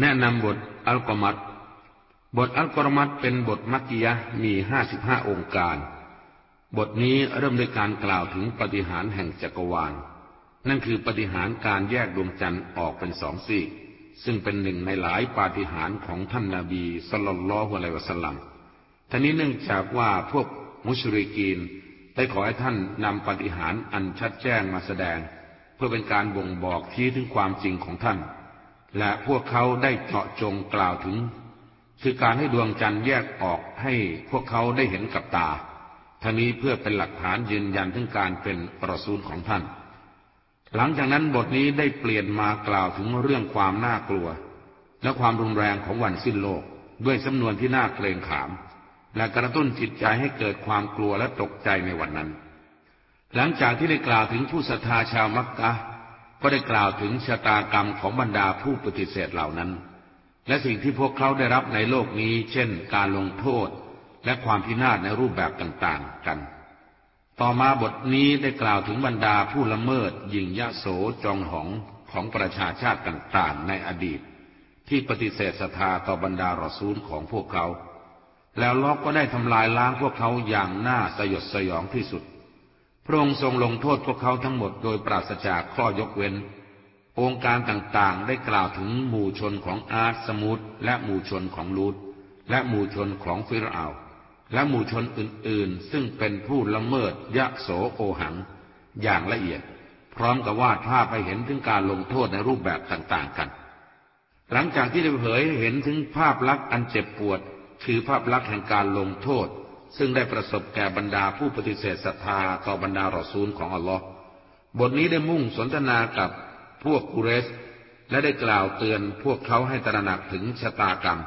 แนะนำบทอัลกอมัดบทอัลกอมัดเป็นบทมักกิยะมีห้าสิบห้าองค์การ บทนี้เริ่มด้วยการกล่าวถึงปฏิหารแห่งจักรวาล นั่นคือปฏิหารการแยกดวงจันทร์ออกเป็นสองซีกซึ่งเป็นหนึ่งในหลายปาฏิหาริย์ของท่านนาบีสุลต่านละฮ์อะลัยวะสัลลัมท่านี้เนื่องจากว่าพวกมุชริกีนได้ขอให้ท่านนำปฏิหารอันชัดแจ้งมาแสดง เพื่อเป็นการบ่งบอกชี้ถึงความจริงของท่าน และพวกเขาได้เจาะจงกล่าวถึง คือการให้ดวงจันทร์แยกออกให้พวกเขาได้เห็นกับตาท่านี้เพื่อเป็นหลักฐานยืนยันถึงการเป็นประสูลของท่าน หลังจากนั้นบทนี้ได้เปลี่ยนมากล่าวถึงเรื่องความน่ากลัว และความรุนแรงของวันสิ้นโลก ด้วยสำนวนที่น่าเกรงขาม และกระตุ้นจิตใจให้เกิดความกลัวและตกใจในวันนั้น หลังจากที่ได้กล่าวถึงผู้ศรัทธาชาวมักกะ ก็ได้กล่าวถึงชะตากรรมของบรรดาผู้ปฏิเสธเหล่านั้น และสิ่งที่พวกเขาได้รับในโลกนี้ เช่น การลงโทษ และความพินาศในรูปแบบต่างๆกัน ต่อมาบทนี้ได้กล่าวถึงบรรดาผู้ละเมิด ยิงยะโสจองหองของประชาชาติต่างๆ ในอดีต ที่ปฏิเสธศรัทธาต่อบรรดารอซูลของพวกเขา แล้วล็อกก็ได้ทำลายล้างพวกเขาอย่างน่าสยดสยองที่สุด พระองค์ทรงลงโทษพวกเขาทั้งหมดโดยปราศจากข้อยกเว้น องค์การต่างๆได้กล่าวถึงหมู่ชนของอาร์สมุตและหมู่ชนของลูดและหมู่ชนของฟิรอาและหมู่ชนอื่นๆ ซึ่งเป็นผู้ละเมิดยะโสโอหัง อย่างละเอียด พร้อมกับวาดภาพไปเห็นถึงการลงโทษในรูปแบบต่างๆกัน หลังจากที่ได้เผยเห็นถึงภาพลักษณ์อันเจ็บปวด คือภาพลักษณ์แห่งการลงโทษ ซึ่งได้ประสบแก่บรรดาผู้ปฏิเสธศรัทธาต่อบรรดารอซูลของอัลลอฮ์บทนี้ได้มุ่งสนทนากับพวกกุเรส และได้กล่าวเตือนพวกเขาให้ตระหนักถึงชะตากรรม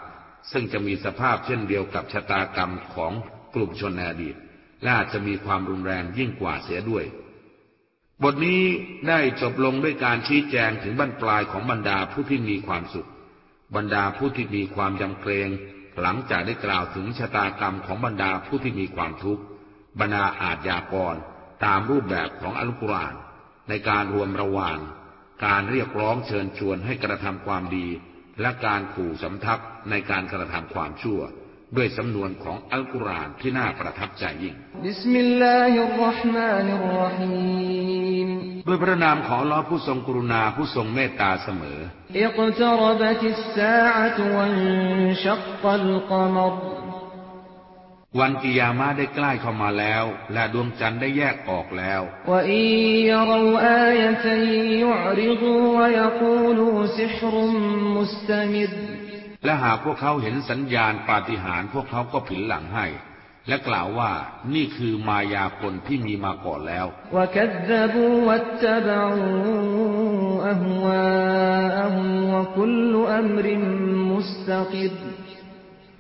ซึ่งจะมีสภาพเช่นเดียวกับชะตากรรมของกลุ่มชนในอดีตและอาจจะมีความรุนแรงยิ่งกว่าเสียด้วย บทนี้ได้จบลงด้วยการชี้แจงถึงบรรปลายของบรรดาผู้ที่มีความสุข บรรดาผู้ที่มีความยำเกรง หลังจากได้กล่าวถึงชะตากรรมของบรรดาผู้ที่มีความทุกข์บรรดาอาจยากร ตามรูปแบบของอัลกุรอานในการรวมระหว่าง การเรียกร้องเชิญชวนให้กระทำความดี และการขู่สำทับในการกระทำความชั่ว ด้วยสำนวนของอัลกุรอานที่น่าประทับใจยิ่งبسم الله الرحمن الرحيم ด้วยพระนามของลอฮ์ผู้ทรงกรุณาผู้ทรงเมตตาเสมอاقتربت الساعة وانشق القمرวันกิยามาได้ใกล้เข้ามาแล้ว และดวงจันทร์ได้แยกออกแล้วและหากพวกเขาเห็นสัญญาณปาฏิหาริย์พวกเขาก็ผินหลังให้ และกล่าวว่านี่คือมายาคนที่มีมาก่อนแล้วและ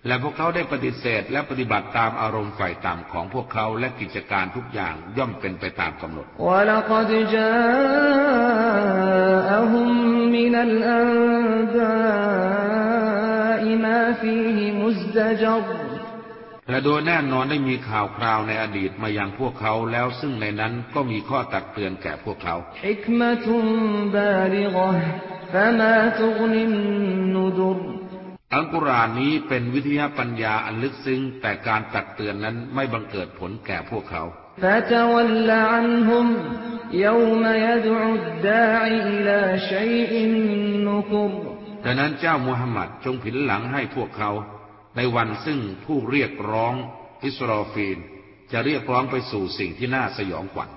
และพวกเขาได้ปฏิเสธและปฏิบัติตามอารมณ์ฝ่ายต่ำของพวกเขาและกิจการทุกอย่างย่อมเป็นไปตามกำหนดและ โดยแน่นอนได้มีข่าวคราวในอดีตมายังพวกเขาแล้วซึ่งในนั้นก็มีข้อตักเตือนแก่พวกเขาฮิกมะตุนบาลิกะฟะมาตุกนินนุดุรอัลกุรอานนี้เป็นวิทยาปัญญาอันลึกซึ้งแต่การตักเตือนนั้นไม่บังเกิดผลแก่พวกเขาดังนั้นเจ้ามุฮัมมัดจงผินหลังให้พวกเขา ในวันซึ่งผู้เรียกร้องอิสรอฟีนจะเรียกร้องไปสู่สิ่งที่น่าสยองขวัญ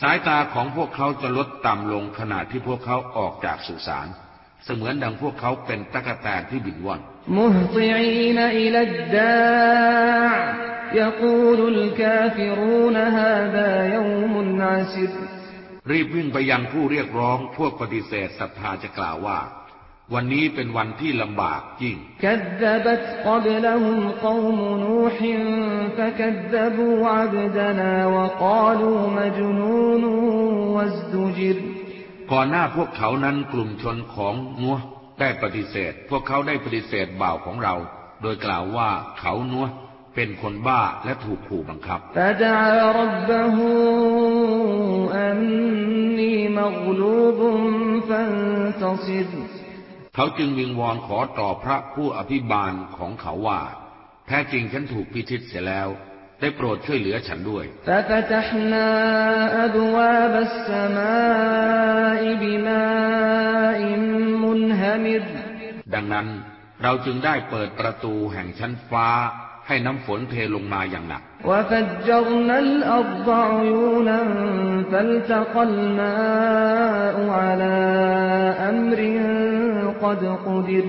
สายตาของพวกเขาจะลดต่ำลงขณะที่พวกเขาออกจากสุสาน เสมือนดังพวกเขาเป็นตะกแตนที่บินว่อน มุฮติอีนอิลดดา يقول الكافرون هذا يوم عسر รีบวิ่งไปยังผู้เรียกร้องพวกปฏิเสธศรัทธาจะกล่าวว่า วันนี้เป็นวันที่ลำบากยิ่งก่อนหน้าพวกเขานั้นกลุ่มชนของนัวได้ปฏิเสธ พวกเขาได้ปฏิเสธบ่าวของเรา โดยกล่าวว่าเขานัว เป็นคนบ้าและถูกขู่บังคับเขาจึงวิงวอนขอต่อพระผู้อภิบาลของเขาว่า แท้จริงฉันถูกพิชิตเสียแล้ว ได้โปรดช่วยเหลือฉันด้วย ดังนั้นเราจึงได้เปิดประตูแห่งชั้นฟ้า ให้น้ำฝนเทลงมาอย่างหนัก وفجرنا الأرض عيونا فالتقى الماء على أمر قد قدر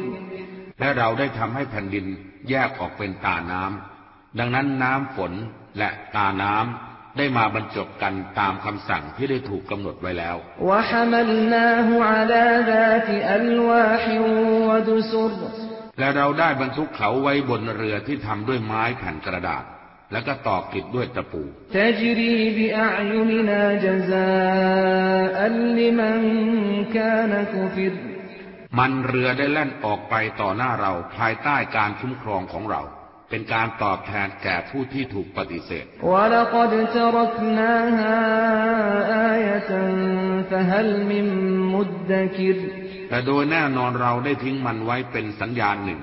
และเราได้ทำให้แผ่นดินแยกออกเป็นตาน้ำ ดังนั้นน้ำฝนและตาน้ำได้มาบรรจบกันตามคำสั่งที่ได้ถูกกำหนดไว้แล้ว وحملناه على ذات ألواح ودسر และเราได้บรรทุกเขาไว้บนเรือที่ทำด้วยไม้แผ่นกระดาษ แล้วก็ตอกติดด้วยตะปูมันเรือได้แล่นออกไปต่อหน้าเราภายใต้การคุ้มครองของเราเป็นการตอบแทนแก่ผู้ที่ถูกปฏิเสธ และ แต่โดยแน่นอนเราได้ทิ้งมันไว้เป็นสัญญาณหนึ่ง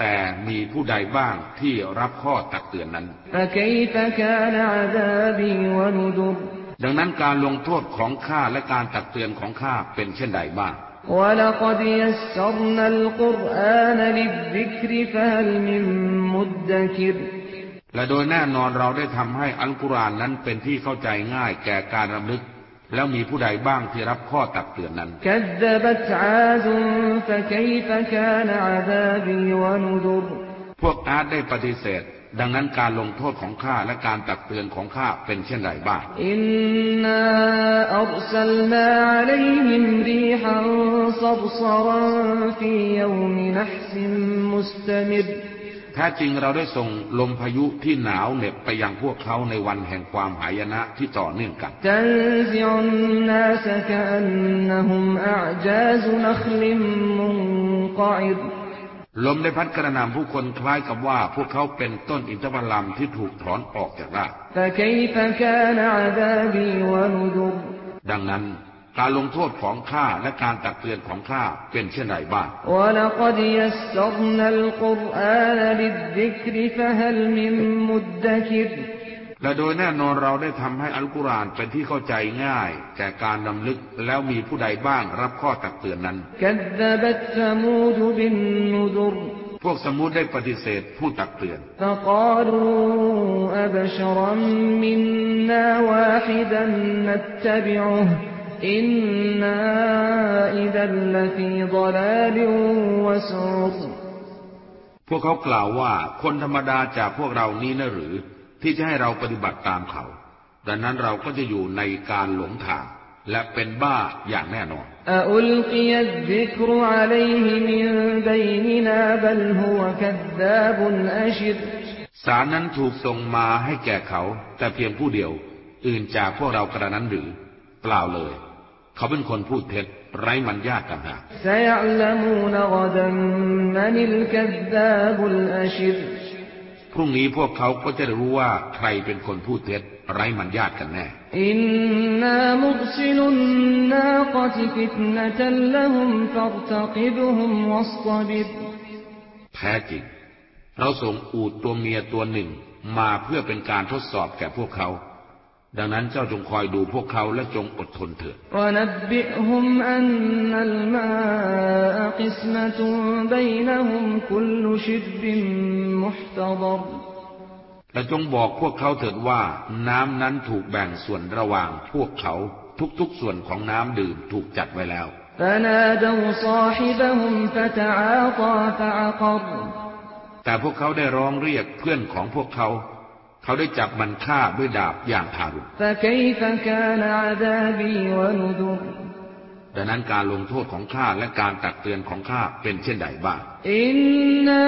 แต่มีผู้ใดบ้างที่รับข้อตักเตือนนั้น فكيف كان عذابي ونذر ดังนั้นการลงโทษของข้าและการตักเตือนของข้าเป็นเช่นใดบ้าง ولقد يسرنا القرآن للذكر فهل من مدكر และโดยแน่นอนเราได้ทำให้อัลกุรอานนั้นเป็นที่เข้าใจง่ายแก่การรำลึก แล้วมีผู้ใดบ้างที่รับข้อตักเตือนนั้นพวกอาดได้ปฏิเสธ ดังนั้นการลงโทษของข้าและการตักเตือนของข้าเป็นเช่นไรบ้างอินนาอัลสลนาอัลัยฮิมรีฮันซับซารัฟียูมนัหซิมมุสตมิด แท้จริงเราได้ส่งลมพายุที่หนาวเหน็บไปยังพวกเขาในวันแห่งความหายนะที่ต่อเนื่องกันลมได้พัดกระนำผู้คนคล้ายกับว่าพวกเขาเป็นต้นอินทผลัมที่ถูกถอนออกจากรากดังนั้น การลงโทษของข้าและการตักเตือนของข้าเป็นเช่นไรบ้างและโดยแน่นอนเราได้ทำให้อัลกุรอานเป็นที่เข้าใจง่าย แต่การนำลึกแล้วมีผู้ใดบ้างรับข้อตักเตือนนั้นพวกสมุดได้ปฏิเสธผู้ตักเตือนพวก อินนาอิดัลลฟีดลาลิวะซูรพวกเขากล่าวว่าคนธรรมดาจากพวกเรานี้นะหรือ ที่จะให้เราปฏิบัติตามเขา ดังนั้นเราก็จะอยู่ในการหลงทางและเป็นบ้าอย่างแน่นอนสารนั้นถูกส่งมาให้แก่เขา แต่เพียงผู้เดียว อื่นจากพวกเรากระนั้นหรือ เปล่าเลย เขาเป็นคนพูดเท็จไร้มันญาติต่างหาพรุ่งนี้พวกเขาก็จะรู้ว่าใครเป็นคนพูดเท็จไร้มันญาติกันแน่นมุสลนนาคตฟิตนตลหุมฟัตกิบหุมวัสตบิแท้จริง เราส่งอูดตัวเมียตัวหนึ่งมาเพื่อเป็นการทดสอบแก่พวกเขา ดังนั้นเจ้าจงคอยดูพวกเขาและจงอดทนเถิดและจงบอกพวกเขาเถิดว่า น้ำนั้นถูกแบ่งส่วนระหว่างพวกเขาทุกๆส่วนของน้ำดื่มถูกจัดไว้แล้วแต่พวกเขาได้ร้องเรียกเพื่อนของพวกเขา ขาได้จับมันฆ่าด้วยดาบอย่างทารุณดังนั้นการลงโทษของข้าและการตักเตือนของข้าเป็นเช่นใดบ้างอินนา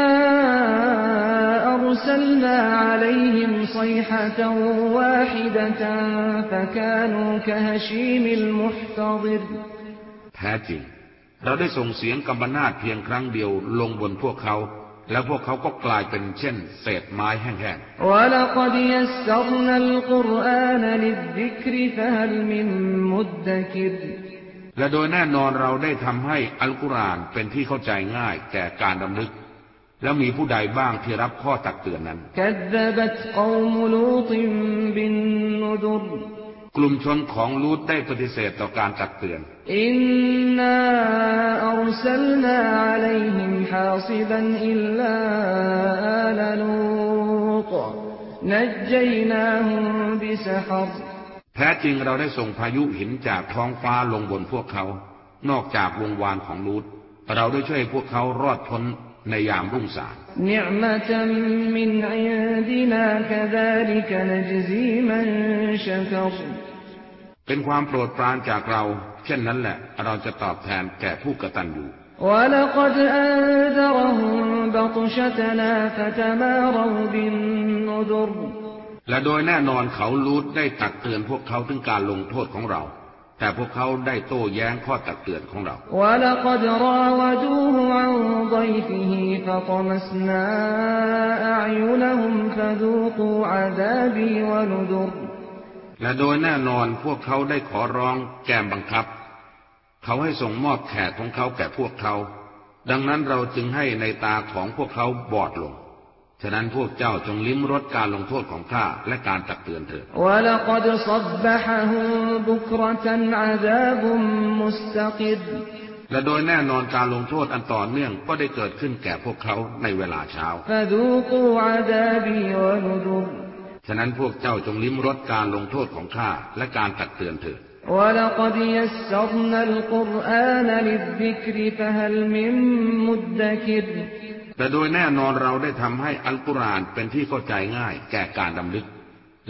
อัสลนาอะลัยฮิมซัยฮะตันวาฮิดะตันฟะกานูกะฮชีมิลมุฮตะดิรแท้จริง เราได้ส่งเสียงกำบนาดเพียงครั้งเดียวลงบนพวกเขา แล้วพวกเขาก็กลายเป็นเช่นเศษไม้แห้งๆ และโดยแน่นอนเราได้ทำให้อัลกุรอานเป็นที่เข้าใจง่ายแก่การดำลึก แล้วมีผู้ใดบ้างที่รับข้อตักเตือนนั้น กลุ่มชนของลูตได้ปฏิเสธต่อการตักเตือนอินนาอัลสลนาอะลัยฮิ حاصبا إلا آل لوط نجيناهم بسحر แท้จริงเราได้ส่งพายุหินจากท้องฟ้าลงบนพวกเขา นอกจากวงวานของลูตเราได้ช่วยพวกเขารอดพ้นในยามรุ่งสาง نعمة من عندنا كذلك نجزي من شكر เป็นความโปรดปรานจากเรา เช่นนั้นแหละ เราจะตอบแทนแก่ผู้กตัญญูและโดยแน่นอนเขาลูดได้ตักเตือนพวกเขาถึงการลงโทษของเราแต่พวกเขาได้โต้แย้งข้อตักเตือนของเรา และ และโดยแน่นอนพวกเขาได้ขอร้องแกมบังคับ เขาให้ส่งมอบแขกของเขาแก่พวกเขา ดังนั้นเราจึงให้ในตาของพวกเขาบอดลง ฉะนั้นพวกเจ้าจงลิ้มรสการลงโทษของข้าและการตักเตือนเถิดและโดยแน่นอนการลงโทษอันต่อเนื่องก็ได้เกิดขึ้นแก่พวกเขาในเวลาเช้า ฉะนั้นพวกเจ้าจงลิ้มรสการลงโทษของข้าและการตักเตือนเถิดแต่โดยแน่นอนเราได้ทำให้อัลกุรอานเป็นที่เข้าใจง่ายแก่การดำลึก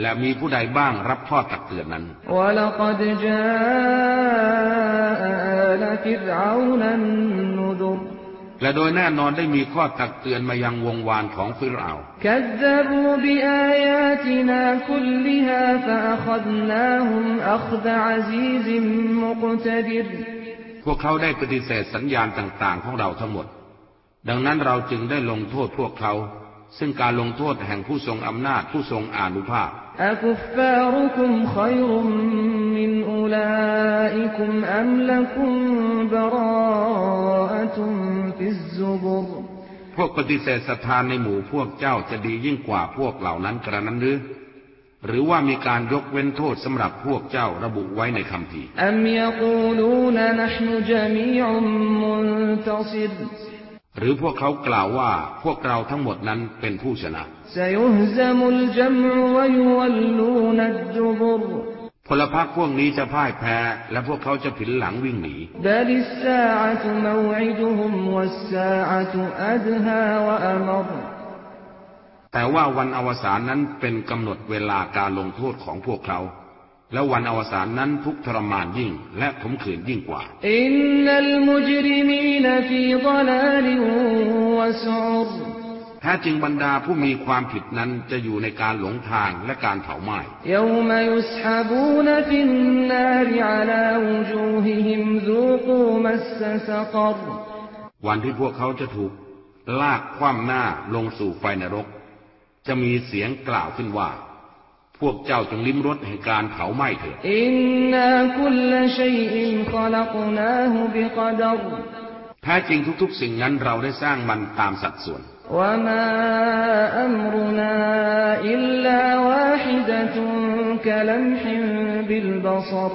และมีผู้ใดบ้างรับข้อตักเตือนนั้น และ และโดยแน่นอนได้มีข้อตักเตือนมายังวงวานของฟิรเอาพวกเขาได้ปฏิเสธสัญญาณต่าง ๆ ของเราทั้งหมด ดังนั้นเราจึงได้ลงโทษพวกเขา ซึ่งการลงโทษแห่งผู้ทรงอำนาจผู้ทรงอานุภาพอ พวกปฏิเสธศรัทธาในหมู่พวกเจ้าจะดียิ่งกว่าพวกเหล่านั้นกระนั้นหรือหรือว่ามีการยกเว้นโทษสำหรับพวกเจ้าระบุไว้ในคำพีหรือพวกเขากล่าวว่าพวกเราทั้งหมดนั้นเป็นผู้ชนะ พลพรรคพวกนี้จะพ่ายแพ้ และพวกเขาจะผินหลังวิ่งหนีแต่ว่าวันอวสานนั้นเป็นกำหนดเวลาการลงโทษของพวกเขาและวันอวสานนั้นทุกทรมานยิ่ง และขมขืนยิ่งกว่า อินนัลมุจริมีนฟีลาลิวซู แท้จริงบรรดาผู้มีความผิดนั้นจะอยู่ในการหลงทางและการเผาไหม้วันที่พวกเขาจะถูกลากคว่ำหน้าลงสู่ไฟนรก จะมีเสียงกล่าวขึ้นว่า พวกเจ้าจงลิ้มรสแห่งการเผาไหม้เถิดแท้จริงทุกๆ สิ่งนั้นเราได้สร้างมันตามสัดส่วน وما أمرنا إلا واحدة كلمح بالبصر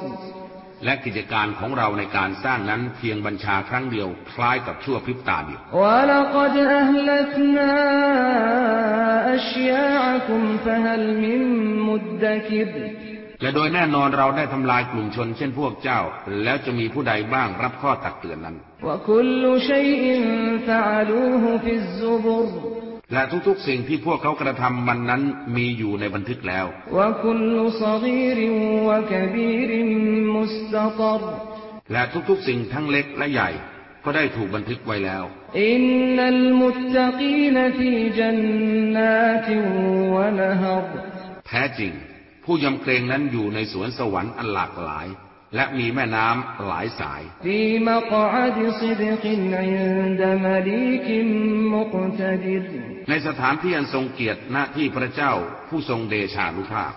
และกิจการของเราในการสร้างนั้นเพียงบัญชาครั้งเดียว คล้ายกับชั่วพริบตาเดียว ولقد أهلكنا أشياعكم فهل من مدكر และโดยแน่นอนเราได้ทำลายกลุ่มชนเช่นพวกเจ้า แล้วจะมีผู้ใดบ้างรับข้อตักเตือนนั้น และทุกๆสิ่งที่พวกเขากระทำมันนั้นมีอยู่ในบันทึกแล้ว และทุกๆสิ่งทั้งเล็กและใหญ่ก็ได้ถูกบันทึกไว้แล้ว อินนัลมุตตะกีนฟีจันนาติวะนะฮรแท้จริง ผู้ยำเกรงนั้นอยู่ในสวนสวรรค์อันหลากหลาย และมีแม่น้ำหลายสาย ในสถานที่อันทรงเกียรติหน้าที่พระเจ้าผู้ทรงเดชานุภาพ